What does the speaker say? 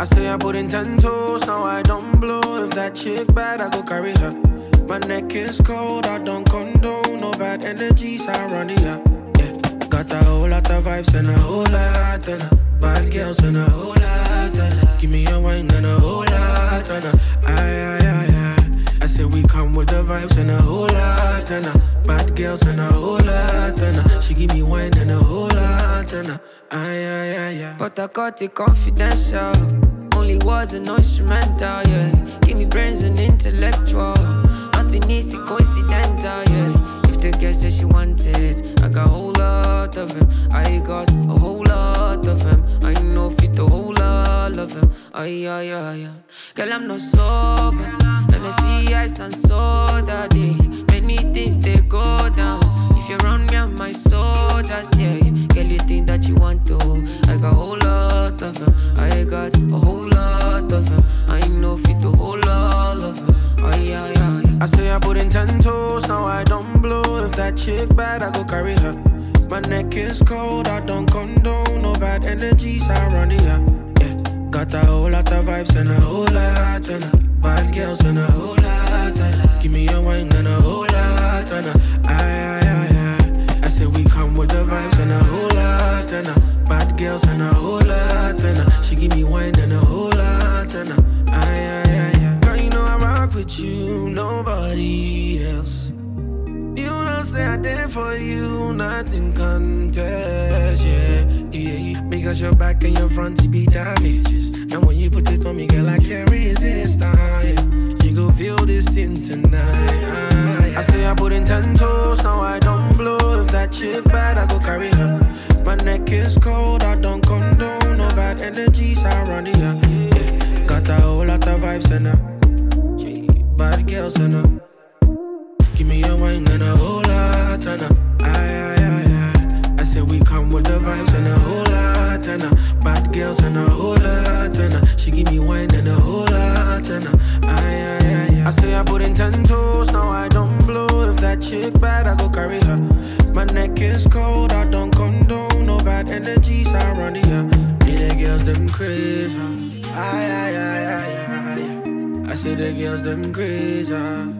I say I put in ten toes, now I don't blow. If that chick bad, I go carry her. My neck is cold, I don't condone. No bad energies, I run it. Yeah, got a whole lot of vibes and a whole lot of. Bad girls and a whole lot of. Give me a wine and a whole lot of. Aye, aye, aye. I say we come with the vibes and a whole lot of girls and a whole lot her. Uh, she give me wine and a whole lot of her. Uh, aye, aye, aye, aye. But I got it confidential. Only was an instrumental, yeah. Give me brains and intellectual. Nothing easy, coincidental, yeah. If the girl says she wants it, I got a whole lot of him. I got a whole lot of him. I know fit a whole lot of him. Ay, ay, ay, ay. Girl, I'm not sober. And I see soldiers, yeah. yeah. Girl, you think that you want to. I got a whole lot of them. I got a whole lot of them. I know fit a whole lot of them. Ay, ay, ay, ay. I say I put in ten toes, now I don't blow. If that chick bad, I go carry her. My neck is cold, I don't condone. No bad energies, it up. Yeah, got a whole lot of vibes and a whole lot of. Bad girls and a whole lot of. Give me a wine and a whole lot of whole lot of her. She give me wine and a whole lot of her. Aye, aye, aye, aye. Girl, you know I rock with you, nobody else. You know, say I did for you, nothing contest, yeah, yeah. Because your back and your front, you be damages. And when you put it on me, girl, I can't resist, ah, yeah. You go feel this thing tonight. I say I put in ten toes, now I don't blow. If that chick bad, I go carry her. My neck is and a bad girls and a Give me a wine and a whole lot and a aye, aye, aye. I said we come with the vibes and a whole lot and bad girls and a whole lot and She give me wine and a whole lot and a aye, aye, aye. I say I put in ten toes, now I don't blow. If that chick bad, I go carry her. My neck is cold, I don't condone. No bad energies, it, yeah. Me the girls, them crazy. Aye, aye, aye, say the girls them crazy.